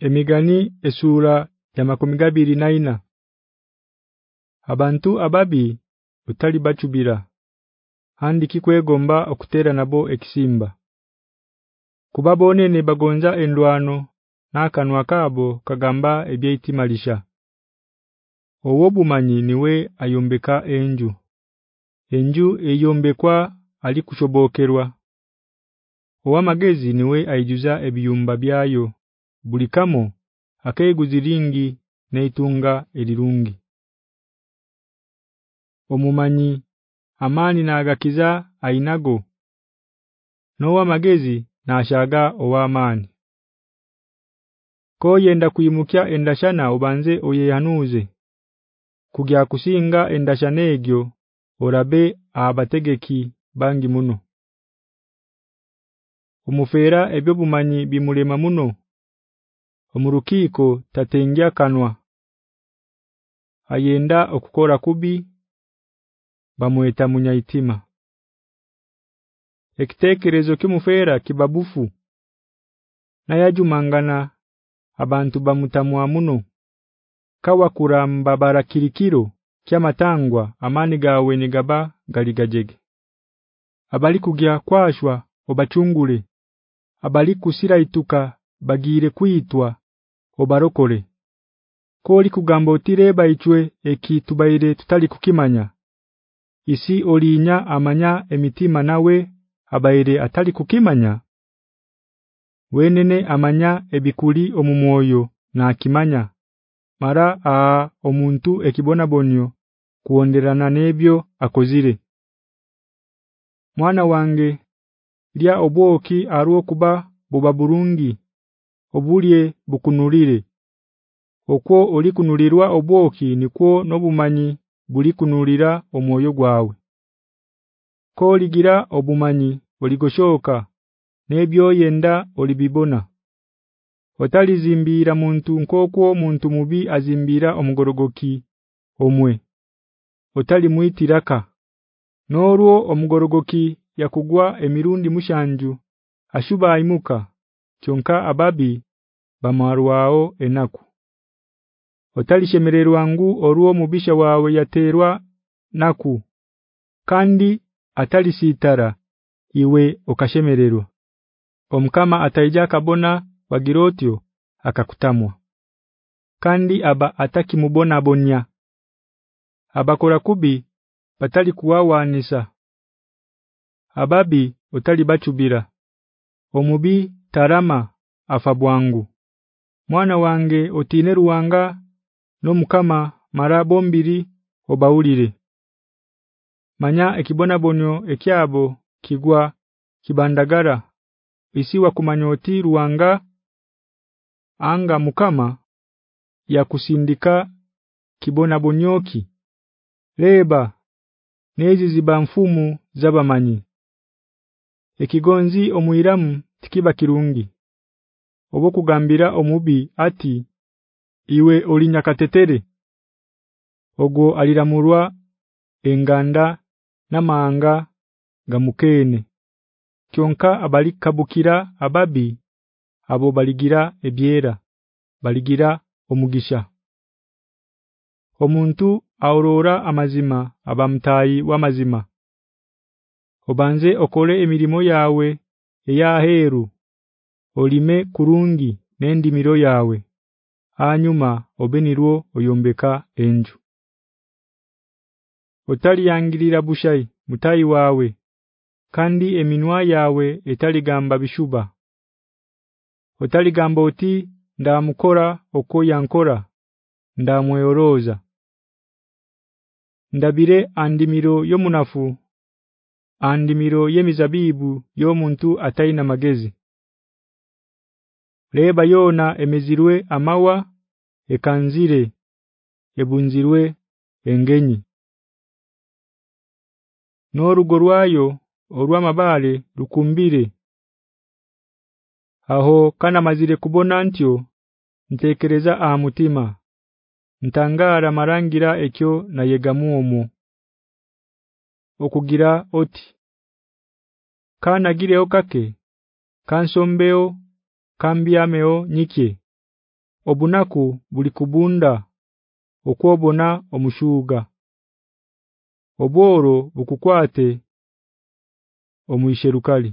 Emigani esura ya makumigabiri naina Abantu ababi utali bachubira. Handi kikwegomba okutera nabo ekisimba. Kubabone ne bagonza endwano nakanwa kabo kagamba ebyetimalisha Owobumanyi niwe ayombeka enju. Enju eyombekwa ali kushobokerwa. Owamagezi niwe aijuza ebiyumba byayo bulikamo akeguziringi neitunga erirungi. Omumanyi amani naagakiza ainago Nowa magezi nashaga owamani Koyenda kuyimukya endashana ubanze oyeyanuze kugya kusinga endashana egyo orabe abategeki bangi muno. Omufera ebyo bumanyi bimulema muno Omurukiko tatengya kanwa. Ayenda okukora kubi bamweta munyaitima. Ekitekerezo kimufera kibabufu Nayajumangana abantu bamutamwa muno. Kawa kuramba barakirikiro kyamatangwa amani gawe nigaba galigajege. Abali kugya kwashwa obachungule abali kusira ituka bagire kuitwa obarokole. Koli kugamba otireba ichwe ekitubaire tutali kukimanya? Isi olinya amanya emitima nawe abaire atali kukimanya? Wenene amanya ebikuli omumwoyo na akimanya mara a omuntu ekibona bonyo kuonderana nebyo akozire. Mwana wange lya obwoki aruo kuba buba burungi obulye bukunulire. Okwo oli kunulirwa obwoki nikwo nobumanyi buli kunulira omwoyo gwawe. Koligira obumanyi oligoshoka nebyo yenda olibibona. Otalizimbira muntu nkokwo muntu mubi azimbira omugorogoki omwe. Otali muitiraka Norwo omugorogoki yakugwa emirundi mushanju ashuba aimuka kyonka ababi bamwarwao enaku. Otalishemererwa ngu oruo mubisha wawe yaterwa naku. Kandi atalisitara iwe okashemererwa. Omkama ataija kabona bagirotyo akakutamwa. Kandi aba ataki mubona bonya. Abakora kubi batali kuwawanisa ababi otali bachubira omubi tarama afabwangu mwana wange otine ruwanga no mukama marabombiri obaulire. Manya ekibona bonyo ekyabo kigwa kibandagara. Isiwa kumanyoti ruwanga anga mukama ya kusindika kibona bonyoki leba nezi ziba mfumu zabamanyi. Ekigonzi omuiramu tikiba kirungi. Obo kugambira omubi ati iwe olinyakatetere Ogo aliramurwa enganda namanga gamukene Kyonka abalikabukira ababi abo baligira ebyera baligira omugisha. Omuntu aurora amazima abamtayi wamazima Obanze okole emirimo yawe eyaheru olime kurungi nendimiro yawe hanyuma obenirwo oyombeka enju. Otali yangirira bushai mutayi wawe kandi eminwa yawe etali gamba bishuba. Otali gamba oti ndamukora okoyankora ndamweyoroza Ndabire andimiro yomunafu andimiro yemizabibu yomuntu ataina magezi. Leba yona emezirwe amawa ekanzire ebunzirwe engenyi. Norugo rwayo orwamabale lukumbire Aho kana mazire kubona ntyo ntekereza aha mutima. Ntangara marangira ekyo na yegamuomo okugira oti kana gireo kake kansombeo kambiameo nyike obunaku buli kubunda okwobona omushuga obworo bukukwate omwisherukali